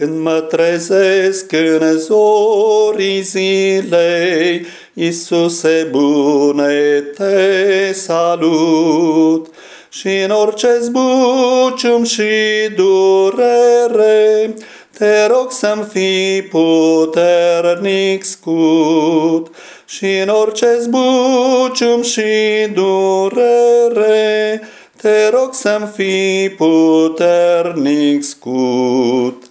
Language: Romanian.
Când mă trezesc în zorii zilei, Iisuse bune, te salut. Și în orice zbucium și durere, te rog să-mi fii puternic scut. Și în orice zbucium și durere, te rog să-mi fii puternic scut.